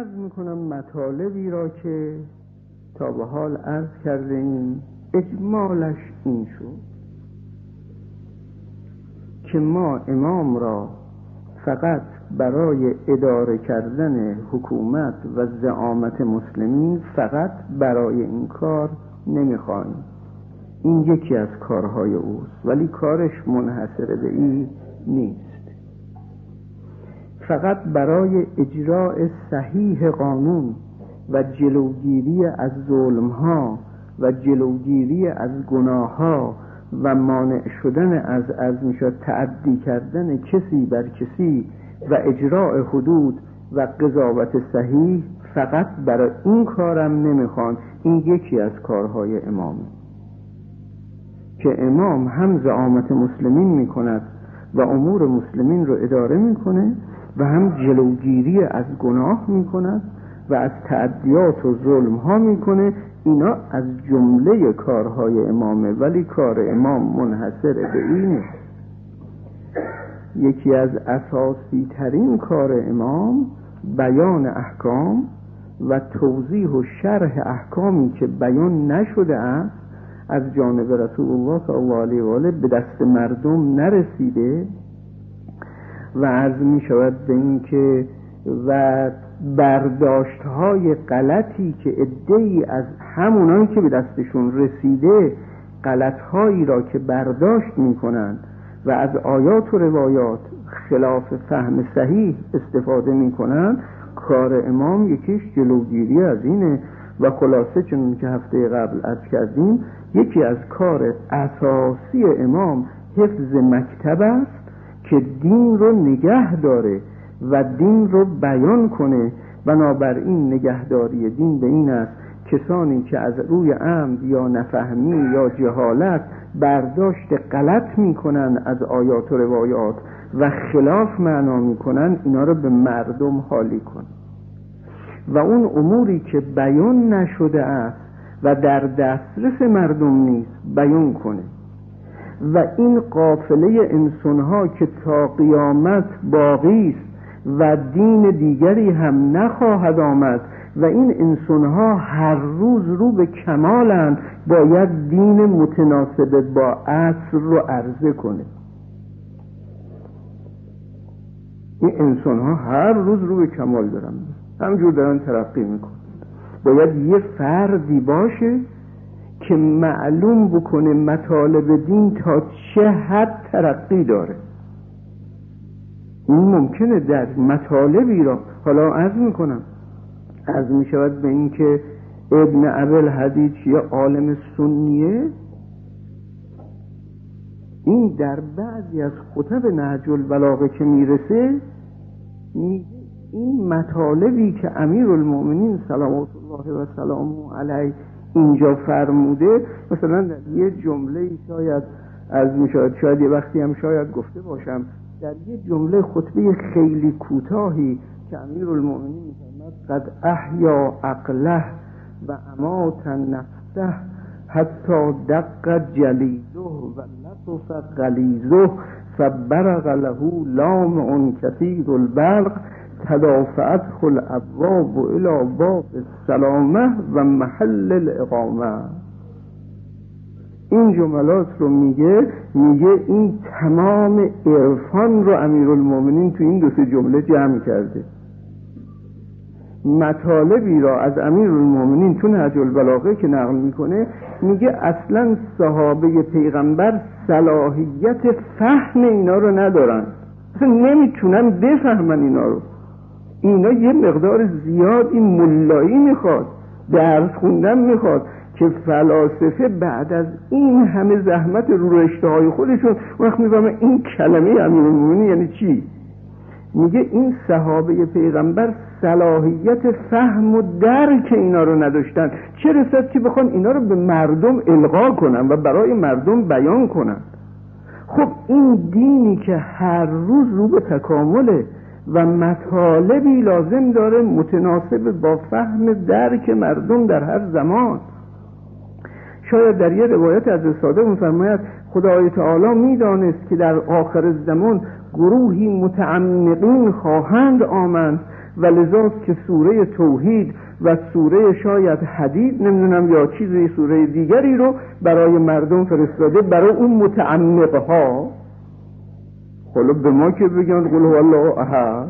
عرض می‌کنم مطالبی را که تا به حال عرض کرده این اجمالش این شد که ما امام را فقط برای اداره کردن حکومت و زعامت مسلمین فقط برای این کار نمی‌خواهیم. این یکی از کارهای اوست ولی کارش منحصر به این نیست. فقط برای اجراع صحیح قانون و جلوگیری از ظلمها و جلوگیری از گناهها و مانع شدن از از می‌شد تعدی کردن کسی بر کسی و اجراع حدود و قضاوت صحیح فقط برای این کارم نمی‌خوان. این یکی از کارهای امامه. که امام هم زعامت مسلمین می‌کند و امور مسلمین رو اداره می‌کنه و هم جلوگیری از گناه می‌کند و از تعدیات و ظلم ها می‌کنه. اینا از جمله کارهای امامه ولی کار امام منحصر به اینه. یکی از اساسی ترین کار امام بیان احکام و توضیح و شرح احکامی که بیان نشده است از جانب رسول الله صلی الله علیه و آله به دست مردم نرسیده. و عرض می شود به اینکه و برداشت های غلطی که ادهی از همونان که به دستشون رسیده غلط هایی را که برداشت می کنند و از آیات و روایات خلاف فهم صحیح استفاده می کنند کار امام یکیش جلوگیری از اینه و خلاصه چون که هفته قبل از کردیم یکی از کار اساسی امام حفظ مکتب است. که دین رو نگه داره و دین رو بیان کنه. بنابراین نگهداری دین به این است کسانی که از روی عمد یا نفهمی یا جهالت برداشت غلط می‌کنن از آیات و روایات و خلاف معنا می‌کنن اینا رو به مردم حالی کن. و اون اموری که بیان نشده است و در دسترس مردم نیست بیان کنه. و این قافله انسانها که تا قیامت باقی است و دین دیگری هم نخواهد آمد و این انسانها هر روز رو به کمالند باید دین متناسب با عصر رو عرضه کنه. این انسان ها هر روز رو به کمال دارن. همجور دارن ترقی می‌کنن. باید یه فردی باشه که معلوم بکنه مطالب دین تا چه حد ترقی داره. این ممکنه در مطالبی را حالا عرض می‌کنم. از می‌شود به اینکه ابن ابل حدید یه عالم سنیه. این در بعضی از خطب نهج البلاغه که می‌رسه این مطالبی که امیر المؤمنین سلامات الله و سلامه علیه اینجا فرموده مثلا یه جمله شاید از می‌شود شاید یه وقتی هم شاید گفته باشم در یه جمله خطبه خیلی کوتاهی که امیر المؤمنین میفرماد قد احیا عقله و امات نفسه حتی دق جلیزه و لطف غلیزه فبرق له لام کثیر البرق. تدافعت الابواب الى باب السلامه و محل الاقامه. این جملات رو میگه میگه این تمام عرفان رو امیرالمومنین تو این دو سه جمله جمع کرده. مطالبی را از امیرالمومنین تو نهج البلاغه که نقل می‌کنه میگه اصلا صحابه پیغمبر صلاحیت فهم اینا رو ندارن. اصلا نمی‌تونن بفهمن اینا رو. اینا یه مقدار زیاد این ملایی می‌خواد درس خوندن می‌خواد که فلاسفه بعد از این همه زحمت رو رشته های خودشون وقت می‌فهمه این کلمه امیر یعنی چی؟ میگه این صحابه پیغمبر صلاحیت فهم و درک اینا رو نداشتن. چه رسد که بخوان اینا رو به مردم القا کنن و برای مردم بیان کنن؟ خب این دینی که هر روز رو به تکامله و مطالبی لازم داره متناسب با فهم درک مردم در هر زمان. شاید در یه روایت از صادق میفرماید خدای تعالی می‌دانست که در آخر زمان گروهی متعمقین خواهند آمد و لذاست که سوره توحید و سوره شاید حدید نمی‌دونم یا چیزی سوره دیگری رو برای مردم فرستاده برای اون متعمق ها حالا به ما که بگن قل هو الله احد.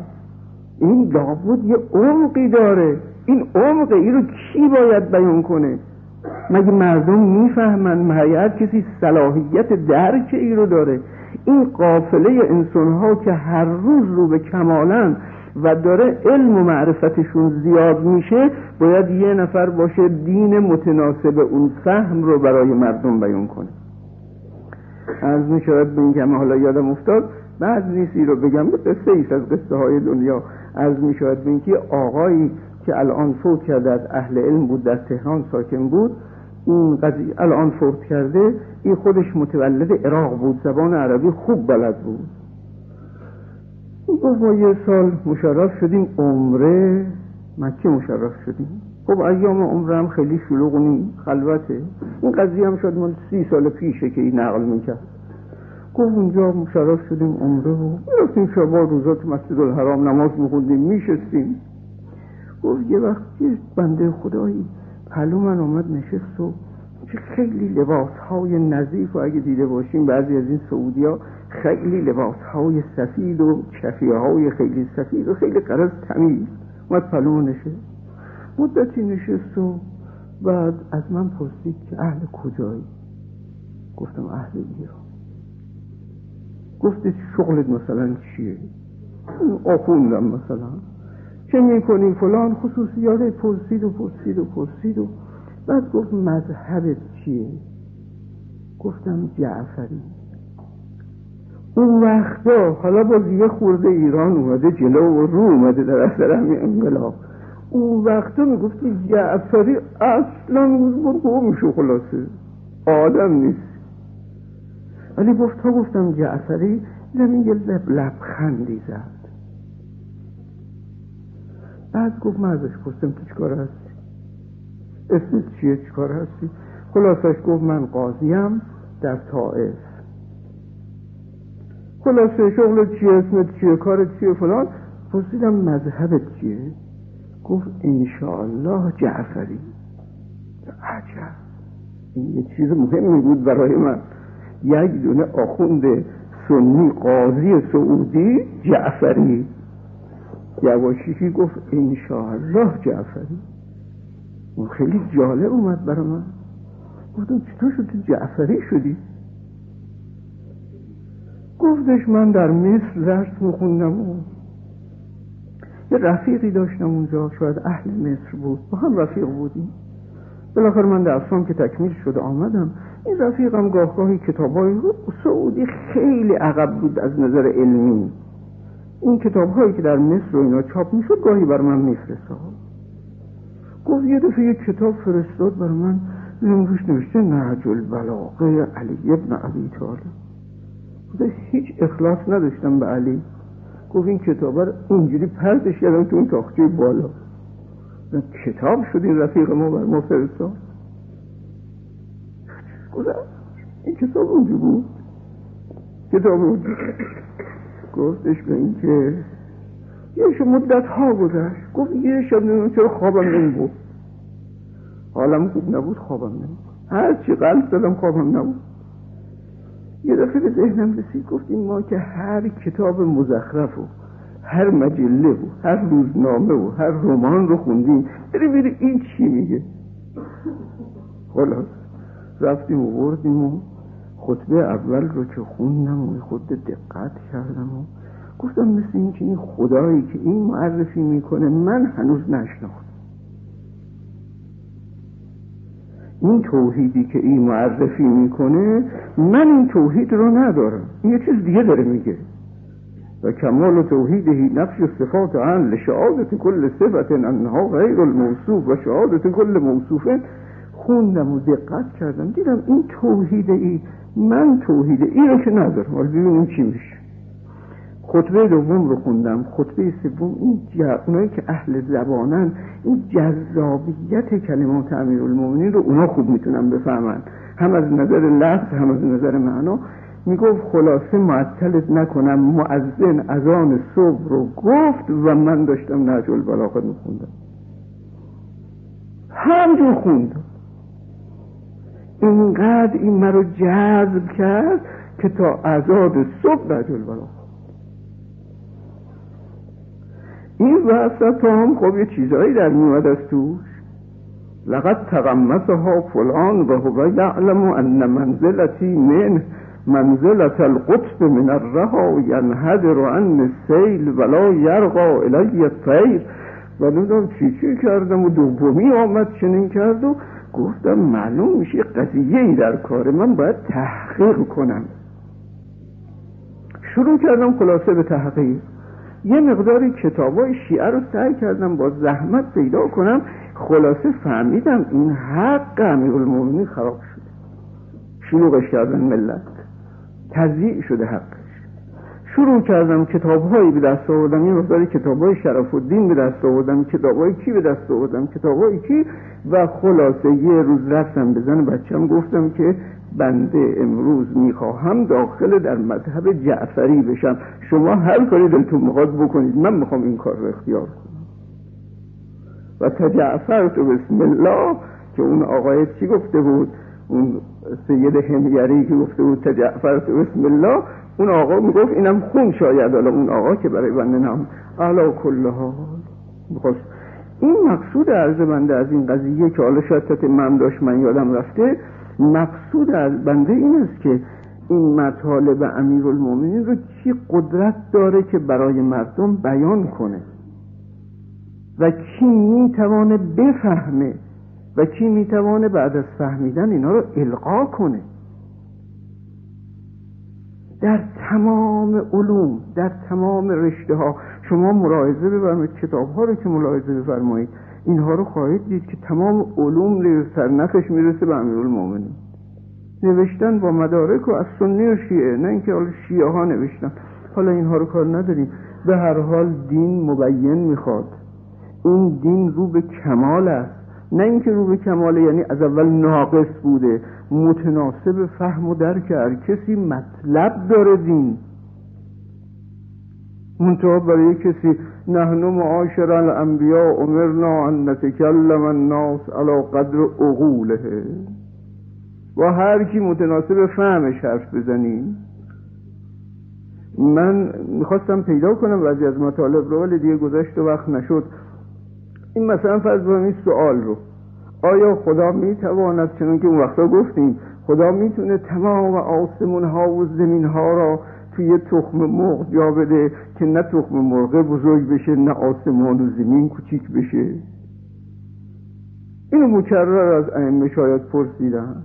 این لابد یه عمقی داره. این عمق این رو کی باید بیان کنه؟ مگه مردم می‌فهمن مگه کسی صلاحیت درک ای رو داره؟ این قافله انسان ها که هر روز رو به کمالن و داره علم و معرفتشون زیاد میشه باید یه نفر باشه دین متناسب اون فهم رو برای مردم بیان کنه. از می شود به این که حالا یادم افتاد بعد نیستی رو بگم قصه ایست از قصه های دنیا. از می شود که آقایی که الان فوت کرده از اهل علم بود در تهران ساکن بود این قضیه الان فوت کرده این خودش متولد عراق بود زبان عربی خوب بلد بود. گفت ما یه سال مشرف شدیم عمره مکه مشرف شدیم. خب ایام عمره هم خیلی شلوغ نی خلوته. این قضیه هم شد من سی سال پیشه که این نقل می‌کرد. گفت اونجا مشرف شدیم عمره و رفتیم شبا روزات مسجد الحرام نماز میخوندیم میشستیم. گفت یه وقت یه بنده خدایی پلو من آمد نشست و چه خیلی لباس های نظیف و اگه دیده باشیم بعضی از این سعودی ها خیلی لباس های سفید و کفیه های خیلی سفید و خیلی قرض تمیز. اومد پلو نشست. مدتی نشست و بعد از من پرسید که اهل کجایی؟ گفتم اهل ایران. گفتید شغلت مثلا چیه؟ آخوندم مثلا. چه می‌کنی فلان؟ خصوصیات پرسید و پرسید و پرسید و بعد گفت مذهبت چیه؟ گفتم جعفری. اون وقتا حالا باز یه خورده ایران اومده جلو و رو اومده در اثر همین انقلاب. اون وقتا می‌گفتی جعفری اصلا گم میشه خلاصه آدم نیست. ولی گفت تا گفتم جعفری دیدم یه لبخندی زد. بعد گفت من ازش پرسیم تو چکار هستی؟ اسمت چیه؟ چکار هستی؟ خلاصش گفت من قاضیم در طائف. خلاصه شغل چیه؟ اسمت چیه؟ کارت چیه؟ فلان. پرسیدم مذهبت چیه؟ گفت انشاءالله جعفری. عجب. این یه چیز مهمی بود برای من. یک دونه آخوند سنی قاضی سعودی جعفری. یواشیشی گفت انشاءالله جعفری. اون خیلی جالب اومد برای من. گفتم چطور شد جعفری شدی؟ گفتش من در مصر درس میخوندم. و یه رفیقی داشتم اونجا شاید اهل مصر بود. با هم رفیق بودیم. بالاخره من درسام که تکمیل شده آمدم. این رفیقم گاه گاهی کتابای سعودی خیلی عقب بود از نظر علمی. این کتاب هایی که در مصر و اینا چاپ می‌شد گاهی بر من میفرستاد. گفت یه دفعه یک کتاب فرستاد بر من روش نوشته نهج البلاغه علی ابن علی طالب. هیچ اخلاص نداشتم به علی. گفت این کتاب رو اینجوری پرتش کردم تو اون تاخچه بالا. کتاب شد این رفیق ما بر ما فرستاد. این کتاب اونجا بود. کتاب اونجا. گفتش به این که یه مدت ها گذشت. گفت یه شب نمی‌دونم چرا خوابم نمی بود حالم خوب نبود خوابم نمی هر چی قلب دادم خوابم نبود. یه دفعه به ذهنم رسید. گفت این ما که هر کتاب مزخرف و هر مجله و هر روزنامه و هر رمان رو خوندیم. بری بری این چی میگه. خلاص. رفتیم و بردیم و خطبه اول رو که خوندم و خود دقت کردم و گفتم مثل این که این خدایی که این معرفی می‌کنه من هنوز نشناختم. این توحیدی که این معرفی می‌کنه من این توحید رو ندارم. این یه چیز دیگه داره میگه. و کمال توحیدهی نفش صفات عن لشعادت کل صفت انها غیر الموصوف و شهادت کل موصوف خوندم و دقت کردم دیدم این توحید ای من توحید ای رو که ندارم. حالا ببینیم چی میشه. خطبه دوم رو خوندم. خطبه سوم این اونایی که اهل زبانن این جذابیت کلمات امیر المومنین رو اونا خوب می‌تونن بفهمن. هم از نظر لفظ هم از نظر معنا. می‌گفت خلاصه معطلت نکنم معزن از آن صبح رو گفت و من داشتم نهج البلاغه میخوندم همجور خوندم. اینقدر این مرا جذب کرد که تا ازاد صبح نهج البلاغه این وسط هم خب یه چیزایی در میومد از توش. لقد تغمسها فلان و هو یعلم ان منزلتی من منزلت القطب من الرها ینهدر عن السیل ولا یرقا الی الطیر. و نمی‌دونم چی چی کردم و دومی آمد چنین کرد و گفتم معلوم میشه قضیه ای در کار من باید تحقیق کنم. شروع کردم خلاصه به تحقیق. یه مقداری کتابای شیعه رو سعی کردم با زحمت پیدا کنم. خلاصه فهمیدم این حق امیر المومنین خراب شده. شلوغش کردن ملت. تضییع شده حقش شروع کردم کتاب هایی به دست آوردم. یه مقداری کتاب های شرف الدین به دست آوردم. کتاب های کی به دست آوردم؟ کتاب های کی و خلاصه یه روز رفتم به زن بچم گفتم که بنده امروز می‌خواهم داخل در مذهب جعفری بشم. شما هر کاری دلتون می‌خواد بکنید. من می‌خوام این کار رو اختیار کنم. و تجعفر تو بسم الله که اون آقای چی گفته بود؟ اون سید همیری که گفته بود تجعفر تو بسم الله اون آقا می‌گفت اینم خون شاید حالا اون آقا که برای بنده نام. علا کل حال. این مقصود عرض بنده از این قضیه که حالا شاید من داشت من یادم رفته مقصود از بنده این است که این مطالب امیر المومنین رو چی قدرت داره که برای مردم بیان کنه؟ و کی می‌توانه بفهمه؟ و کی می‌توانه بعد از فهمیدن اینا رو القا کنه؟ در تمام علوم در تمام رشته ها شما ملاحظه بفرمایید کتاب ها رو که ملاحظه بفرمایید اینها رو خواهید دید که تمام علوم سرنخش می‌رسه به امیرالمومنین. نوشتن با مدارک و از سنی و شیعه نه اینکه حالا شیعه ها نوشتن. حالا اینها رو کار نداریم. به هر حال دین مبین می‌خواد. این دین رو به کمال است. نه اینکه رو به کمال یعنی از اول ناقص بوده. متناسب فهم و درک هر کسی مطلب داره دین. منتها برای کسی نحن معاشر الانبیاء امرنا ان نتکلم الناس على قدر عقوله با هر کی متناسب فهمش حرف بزنیم من می‌خواستم پیدا کنم بعضی از مطالب رو ولی دیگه گذشت و وقت نشد. این مثلا فرض این سوال رو. آیا خدا می‌تواند چنون که اون وقتا گفتیم خدا می‌تونه تمام آسمون ها و زمین ها را توی تخم مرغ جا بده که نه تخم مرغ بزرگ بشه نه آسمان و زمین کوچیک بشه؟ اینو مکرر از ائمه شاید پرسیدن.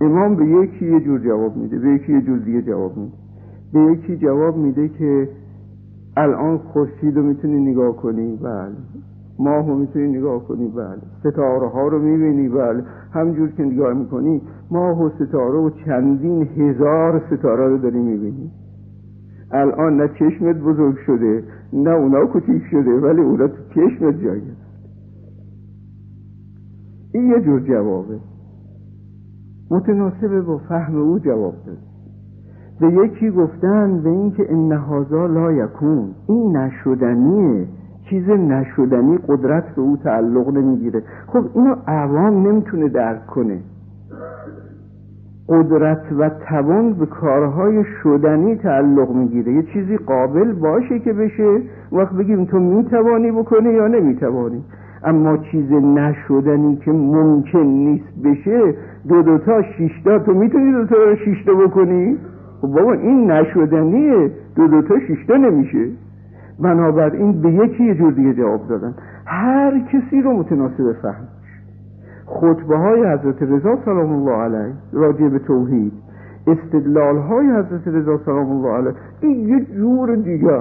امام به یکی یه جور جواب میده به یکی یه جور دیگه جواب میده. به یکی جواب میده که الان خورشید رو می‌تونی نگاه کنی؟ بله. ماه رو می‌تونی نگاه کنی بله. ستاره ها رو می‌بینی بله. همجور که نگاه می‌کنی ماه و ستاره و چندین هزار ستاره رو داری می‌بینی. الان نه چشمت بزرگ شده نه اونا کوچیک شده ولی اونا تو چشمت جای این یه جور جوابه. متناسب با فهم او جواب داد. به یکی گفتن به اینکه ان هذا لا یکون. این نشدنیه. چیز نشدنی قدرت به او تعلق نمی‌گیره. خب اینو عوام نمی‌تونه درک کنه. قدرت و توان به کارهای شدنی تعلق می‌گیره. یه چیزی قابل باشه که بشه وقت بگیم تو می‌توانی بکنه یا نمی‌توانی. اما چیز نشدنی که ممکن نیست بشه دو دوتا شیشتا تو می‌تونی دوتا رو شیشتا بکنی؟ خب بابا این نشدنیه. دو دوتا شیشتا نمیشه. بنابراین به یکی یه جور دیگه جواب دادن. هر کسی رو متناسب فهم. خطبه های حضرت رضا سلام الله علیه راجع به توحید استدلال های حضرت رضا سلام الله علیه این یه جور دیگه.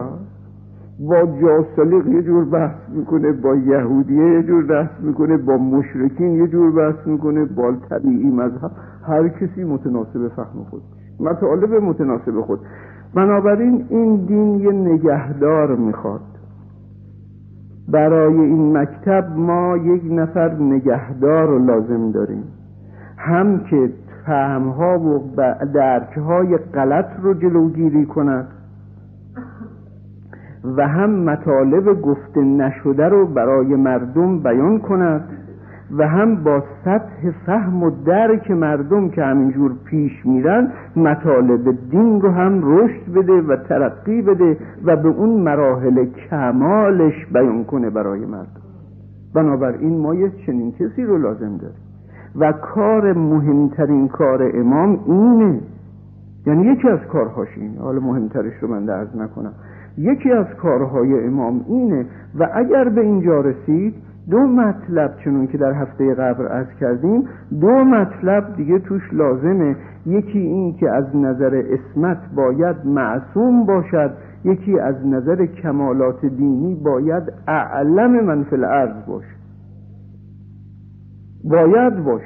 با جاسلیق یه جور بحث می‌کنه با یهودیه یه جور بحث می‌کنه با مشرکین یه جور بحث می‌کنه با طبیعی مذهب. هر کسی متناسب فهم خود مطالب متناسب خود. بنابراین این دین یه نگهدار می‌خواد. برای این مکتب ما یک نفر نگهدار رو لازم داریم. هم که فهمها و درکهای غلط رو جلوگیری کند و هم مطالب گفته نشده رو برای مردم بیان کند. و هم با سطح فهم و درک مردم که همینجور پیش میرن مطالب دین رو هم رشد بده و ترقی بده و به اون مراحل کمالش بیان کنه برای مردم. بنابراین ما یه چنین کسی رو لازم داریم. و کار مهمترین کار امام اینه. یعنی یکی از کارهاش اینه. حالا مهمترش رو من درز نکنم. یکی از کارهای امام اینه. و اگر به اینجا رسید دو مطلب چنون که در هفته قبل از کردیم دو مطلب دیگه توش لازمه. یکی این که از نظر اسمت باید معصوم باشد یکی از نظر کمالات دینی باید اعلم من فی الارض باش باید باش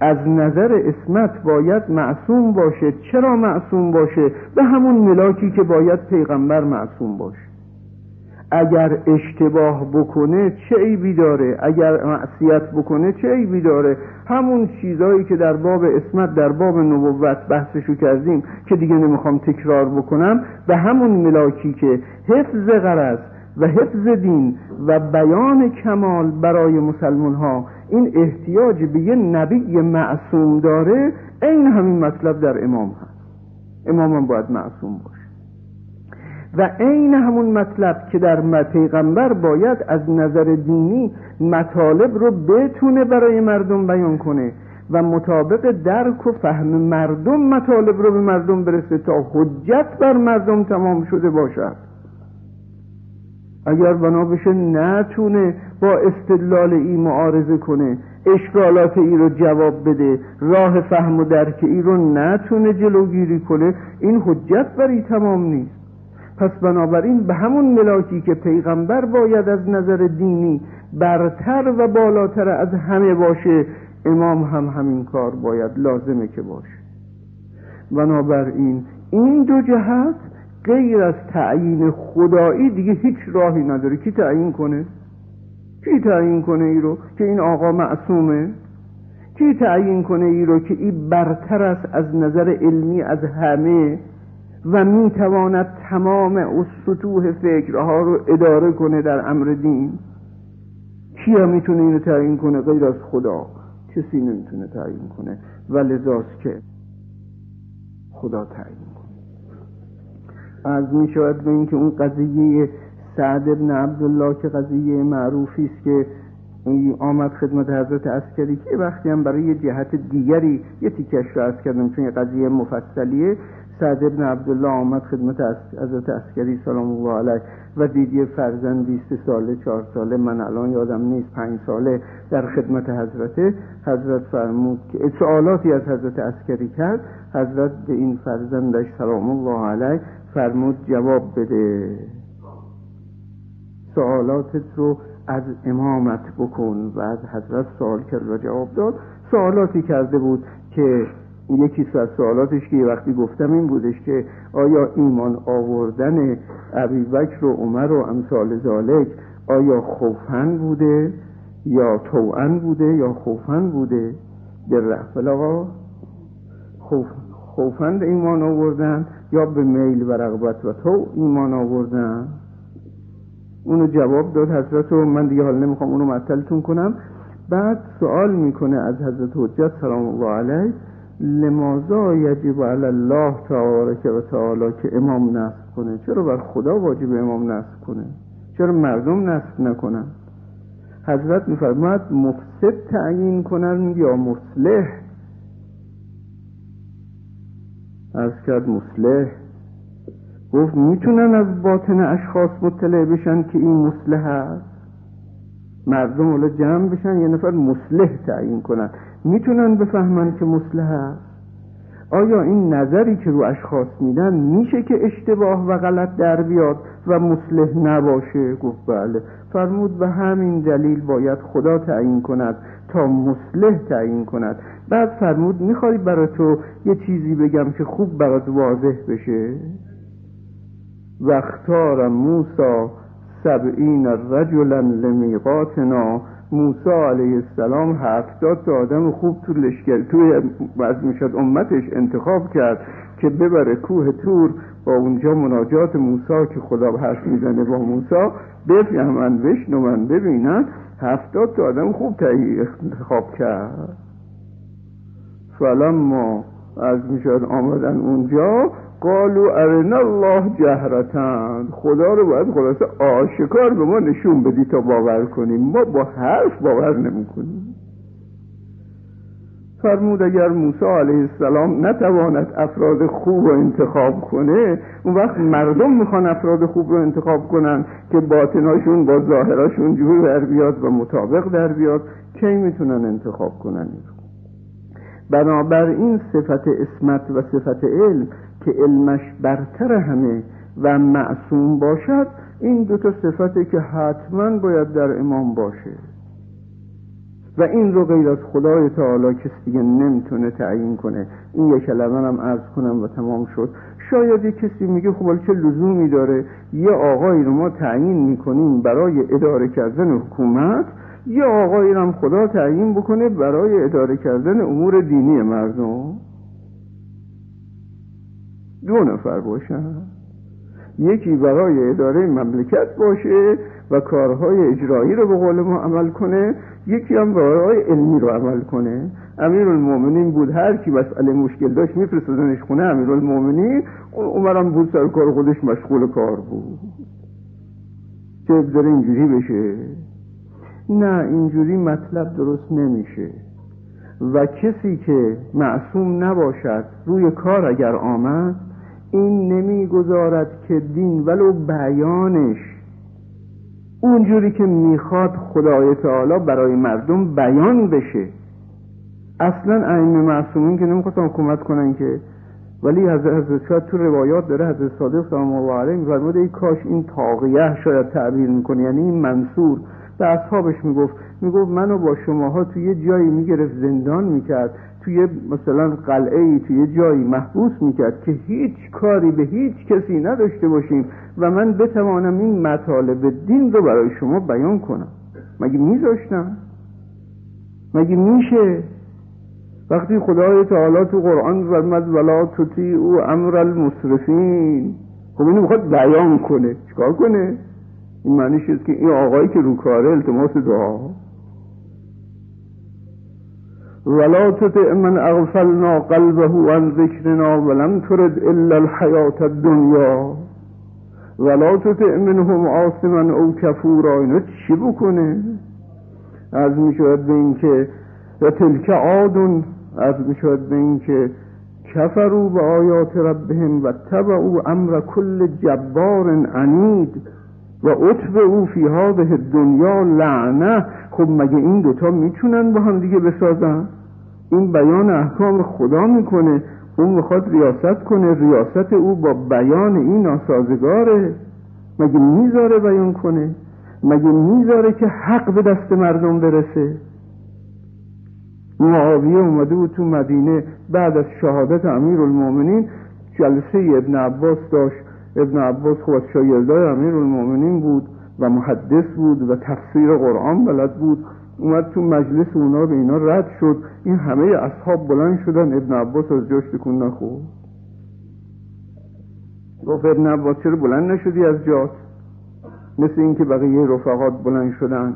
از نظر اسمت باید معصوم باشه. چرا معصوم باشه؟ به همون ملاکی که باید پیغمبر معصوم باشه. اگر اشتباه بکنه چه عیبی داره؟ اگر معصیت بکنه چه عیبی داره؟ همون چیزهایی که در باب اسمت در باب نبوت بحثشو کردیم که دیگه نمی‌خوام تکرار بکنم به همون ملاکی که حفظ غرض و حفظ دین و بیان کمال برای مسلمان ها این احتیاج به یه نبی معصوم داره این همین مطلب در امام هست. امام هم باید معصوم باشه. و عین همون مطلب که در پیغمبر باید از نظر دینی مطالب رو بتونه برای مردم بیان کنه و مطابق درک و فهم مردم مطالب رو به مردم برسه تا حجت بر مردم تمام شده باشد. اگر بنا بشه نتونه با استدلال ای معارضه کنه اشکالات ای رو جواب بده راه فهم و درک ای رو نتونه جلوگیری کنه این حجت بر تمام نیست. پس بنابراین به همون ملاکی که پیغمبر باید از نظر دینی برتر و بالاتر از همه باشه امام هم همین کار باید لازمه که باشه. بنابراین این دو جهت غیر از تعیین خدایی دیگه هیچ راهی نداره. کی تعیین کنه؟ کی تعیین کنه ای رو که این آقا معصومه؟ کی تعیین کنه ای رو که این برتر است از نظر علمی از همه؟ و می‌تواند تمام سطوح فکرها رو اداره کنه در امر دین. کیا می‌تونه اینو تعیین کنه غیر از خدا؟ کسی نمی‌تونه تعیین کنه. و لذاست که خدا تعیین کنه. از می‌شود به اینکه اون قضیه سعد ابن عبدالله که قضیه معروفی است که آمد خدمت حضرت عسکری که وقتی هم برای یه جهت دیگری یه تیکش رو از کردم چون یه قضیه مفصلیه سعد ابن عبدالله آمد خدمت حضرت عسکری سلام الله علیه و دید یه فرزند 20 ساله چهار ساله. من الان یادم نیست پنج ساله در خدمت حضرت. حضرت فرمود که سوالاتی از حضرت عسکری کرد. حضرت به این فرزندش سلام الله علیه فرمود جواب بده. سوالاتت رو از امامت بکن. و از حضرت سوال کرد و جواب داد. سوالاتی کرده بود که یکی از سوالاتش که وقتی گفتم این بودش که آیا ایمان آوردن ابی بکر و عمر و امثال ذالک آیا خوفن بوده یا توعن بوده یا خوفن بوده؟ در رحفل آقا. خوف خوفند ایمان آوردن یا به میل و رغبت و تو ایمان آوردن؟ اونو جواب داد حضرت و من دیگه حال نمی‌خوام اونو معطلتون کنم. بعد سوال می‌کنه از حضرت حجت سلام الله علیه. لماذا یجب علی الله تبارک و تعالی که امام نصب کنه. چرا بر خدا واجب امام نصب کنه؟ چرا مردم نصب نکنن؟ حضرت میفرماد مفسد تعیین کنن یا مصلح؟ از کرد مصلح. گفت می‌تونن از باطن اشخاص مطلع بشن که این مصلح هست مردم حالا جمع بشن یه نفر مصلح تعیین کنن. می‌تونن بفهمن که مصلح است. آیا این نظری که رو اشخاص میدن میشه که اشتباه و غلط در بیاد و مصلح نباشه؟ گفت بله. فرمود به همین دلیل باید خدا تعیین کند تا مصلح تعیین کند. بعد فرمود می‌خوای برای تو یه چیزی بگم که خوب برات واضح بشه؟ وقتار موسا سبعین رجلا لمیقاتنا موسی علیه السلام هفتاد تا آدم خوب تو لشکر توی می‌شد امتش انتخاب کرد که ببره کوه تور با اونجا مناجات موسی که خدا حرف می‌زنه با موسی بفهمن بشنون ببینن. هفتاد تا آدم خوب تهیه انتخاب کرد. ما از می‌شد آمدن اونجا قالو ارنا الله جهرتن خدا رو باید خلاصه آشکار به ما نشون بدی تا باور کنیم. ما با حرف باور نمی‌کنیم. فرمود اگر موسی علیه السلام نتواند افراد خوب رو انتخاب کنه اون وقت مردم می‌خوان افراد خوب رو انتخاب کنن که باطناشون با ظاهراشون جور در بیاد و مطابق در بیاد. کی می‌تونن انتخاب کنن؟ بنابراین صفت اسمت و صفت علم که علمش برتر همه و معصوم باشد این دو تا صفته که حتما باید در امام باشه. و این رو غیر از خدای تعالی کسی دیگه نمی‌تونه تعیین کنه. این یک کلمه هم عرض کنم و تمام شد. شاید یک کسی میگه خب چه لزومی داره؟ یه آقایی رو ما تعیین می‌کنیم برای اداره کردن حکومت یه آقایی رو هم خدا تعیین بکنه برای اداره کردن امور دینی مردم. دو نفر باشن. یکی برای اداره مملکت باشه و کارهای اجرایی رو به قول ما عمل کنه یکی هم برای علمی رو عمل کنه. امیر المومنین بود هر کی مسئله مشکل داشت میفرستادنش خونه امیر المومنین عمرم بود سر کار خودش مشغول کار بود. چه داره اینجوری بشه؟ نه اینجوری مطلب درست نمیشه. و کسی که معصوم نباشد روی کار اگر آمد این نمی‌گذارد که دین ولو بیانش. اونجوری که می‌خواد خدای تعالی برای مردم بیان بشه. اصلا ائمه معصومین که نمی‌خواستن حکومت کنن که ولی حضرت شاید تو روایات داره حضرت صادق سلام الله علیه میفرمود ای کاش این تاقیه شاید تعبیر می‌کنه. یعنی این منصور به اصحابش می‌گفت می‌گفت منو با شماها توی یه جایی می‌گرفت زندان می‌کرد. توی مثلا قلعه ای توی جایی محبوس می‌کرد که هیچ کاری به هیچ کسی نداشته باشیم و من بتوانم این مطالب دین رو برای شما بیان کنم. مگه میذاشتم؟ مگه میشه؟ وقتی خدای تعالی تو قرآن فرمد ولا تطیع او امر المصرفین خب اینو می‌خواد بیان کنه. چیکار کنه؟ این معنیش که این آقایی که رو کاره التماس دعا ولا تطع من اغفلنا قلبه عن ذکرنا ولم ترد الا الحیات الدنیا ولا تطع منهم عاصما او کفورا اینو چی بکنه؟ از می‌شود به این که و تلک عادون از می‌شود به این که کفروا به آیات ربهم و تبعوا امر کل جبار عنید. و عطب او فی هذه دنیا لعنه. خب مگه این دوتا می‌تونن با هم دیگه بسازن؟ این بیان احکام خدا می‌کنه. اون می‌خواد ریاست کنه. ریاست او با بیان این ناسازگاره مگه می‌ذاره بیان کنه؟ مگه می‌ذاره که حق به دست مردم برسه؟ معاویه اومده بود تو مدینه بعد از شهادت امیر المومنین جلسه ابن عباس داشت. ابن عباس خود از شاگردای امیر المومنین بود و محدث بود و تفسیر قرآن بلد بود. اومد تو مجلس اونا به اینا رد شد. این همه اصحاب بلند شدن. ابن عباس از جاش تکون نخورد. گفت ابن عباس چرا بلند نشدی از جات؟ مثل اینکه بقیه رفقات بلند شدن.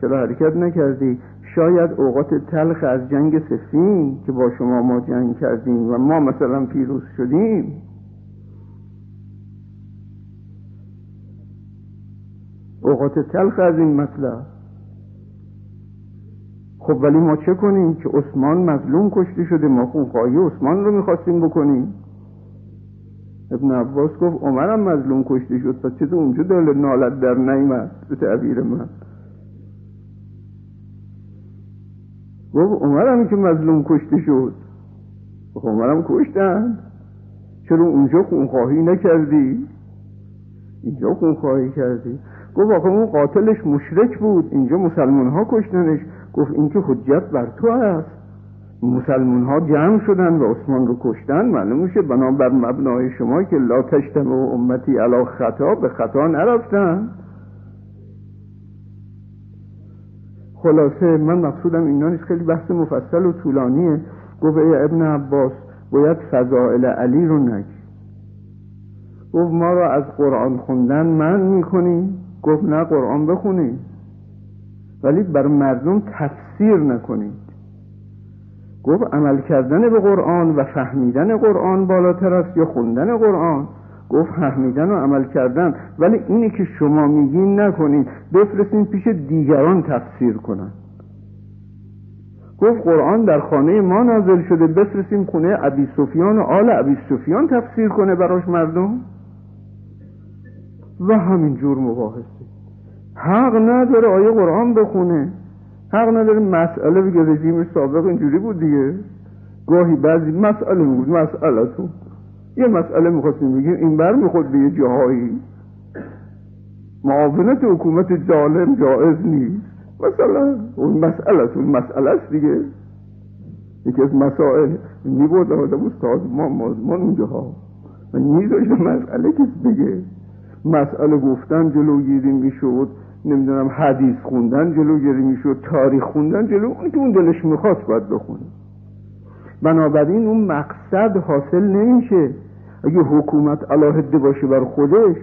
چرا حرکت نکردی؟ شاید اوقات تلخ از جنگ سفین که با شما ما جنگ کردیم و ما مثلا پیروز شدیم. اوقات تلخ از این مطلب. خب ولی ما چه کنیم که عثمان مظلوم کشته شده؟ ما خونخواهی عثمان رو می‌خواستیم بکنیم. ابن عباس گفت عمرم مظلوم کشته شد. پس چطور اونجا دل نالت در نیمد به تعبیر من. گفت عمرم که مظلوم کشته شد. عمرم کشتن. چرا اونجا خونخواهی نکردی؟ اینجا خونخواهی کردی. گفت آخه اون قاتلش مشرک بود. اینجا مسلمان ها کشتنش. گفت این که حجت بر تو هست مسلمان ها جمع شدن و عثمان رو کشتن. معلوم میشه بنابر مبنای شما که لا تشتم و امتی علا خطا به خطا نرفتن. خلاصه من مقصودم اینا نیست. خیلی بحث مفصل و طولانیه. گفت ای ابن عباس باید فضائل علی رو نگی. گفت ما را از قرآن خوندن من می‌کنی؟ گفت نه قرآن بخونی ولی بر مردم تفسیر نکنید. گفت عمل کردن به قرآن و فهمیدن قرآن بالاتر است یا خوندن قرآن؟ گفت فهمیدن و عمل کردن. ولی اینی که شما میگین نکنید. بفرستین پیش دیگران تفسیر کنن. گفت قرآن در خانه ما نازل شده. بفرستیم خونه ابی سفیان و آل ابی سفیان تفسیر کنه براش مردم. و همین جور مباحثه. حق نداره آیه قرآن بخونه. حق نداره مسئله بگه رژیم سابق اینجوری بود دیگه. گاهی بعضی مسئله بود مسئله تو یه مسئله می‌خواستیم بگیم این بر می‌خواد به یه جاهایی. معاونت حکومت ظالم جائز نیست. مثلا اون مسئله اون مسئله است دیگه. یکی از مسائل میبود آدم استاد ما مازمان اونجا ها و نیزاش مسئله کس بگه. مسئله گفتن جلوگیری می‌شد نمی‌دونم حدیث خوندن جلوگیری می‌شد تاریخ خوندن جلو اون که اون دلش می‌خواست باید بخونه. بنابراین اون مقصد حاصل نمیشه. اگه حکومت علاهده باشه بر خودش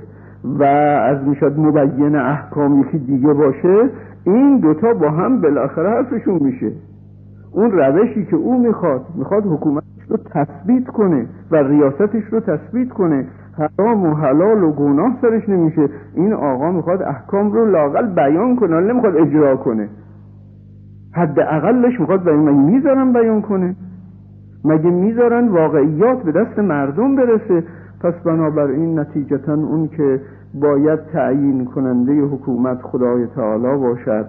و از می‌شد مبین احکام یکی دیگه باشه این دوتا با هم بالاخره حرفشون میشه. اون روشی که او می‌خواد می‌خواد حکومتش رو تثبیت کنه و ریاستش رو تثبیت کنه. حرام و حلال و گناه سرش نمیشه. این آقا می‌خواد احکام رو لاقل بیان کنه نمی‌خواد اجرا کنه. حد اقلش می‌خواد بیان مگه می‌ذارن بیان کنه. مگه می‌ذارن واقعیات به دست مردم برسه؟ پس بنابراین نتیجتا اون که باید تعیین کننده حکومت خدای تعالی باشد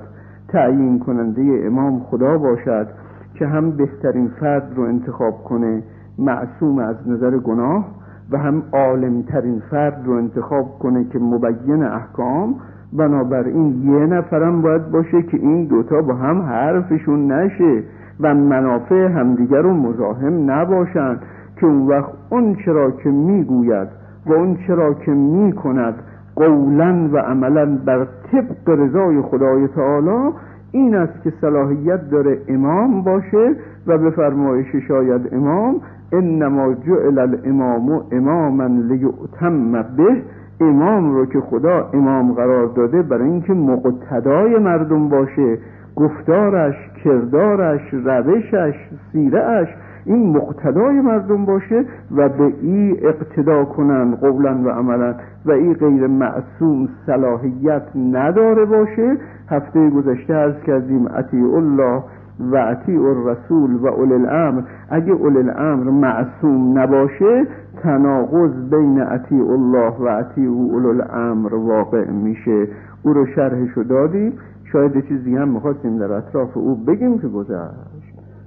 تعیین کننده امام خدا باشد که هم بهترین فرد رو انتخاب کنه معصوم از نظر گناه و هم عالمترین فرد رو انتخاب کنه که مبین احکام بنابراین یه نفرم باید باشه که این دوتا با هم حرفشون نشه و منافع همدیگر رو مزاحم نباشند که اون وقت اون چرا که می‌گوید و اون چرا که می‌کند قولا و عملا بر طبق رضای خدای تعالی این است که صلاحیت داره امام باشه و به فرمایش شاید امام انما جعل الامام اماما لیعتم به امام رو که خدا امام قرار داده برای اینکه مقتدای مردم باشه. گفتارش کردارش روشش سیرهش این مقتدای مردم باشه و به ای اقتدا کنن قولا و عملا و ای غیر معصوم صلاحیت نداره باشه. هفته گذشته از کردیم اطیع الله و اطیع الرسول و اول الامر. اگه اول الامر معصوم نباشه تناقض بین اطیع الله و اطیع اول الامر واقع میشه. او رو شرحشو دادیم. شاید چیزی هم می‌خواستیم در اطراف او بگیم که گذشت.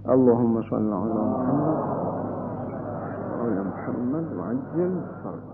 اللهم صل علی محمد. و محمد و عجل فرق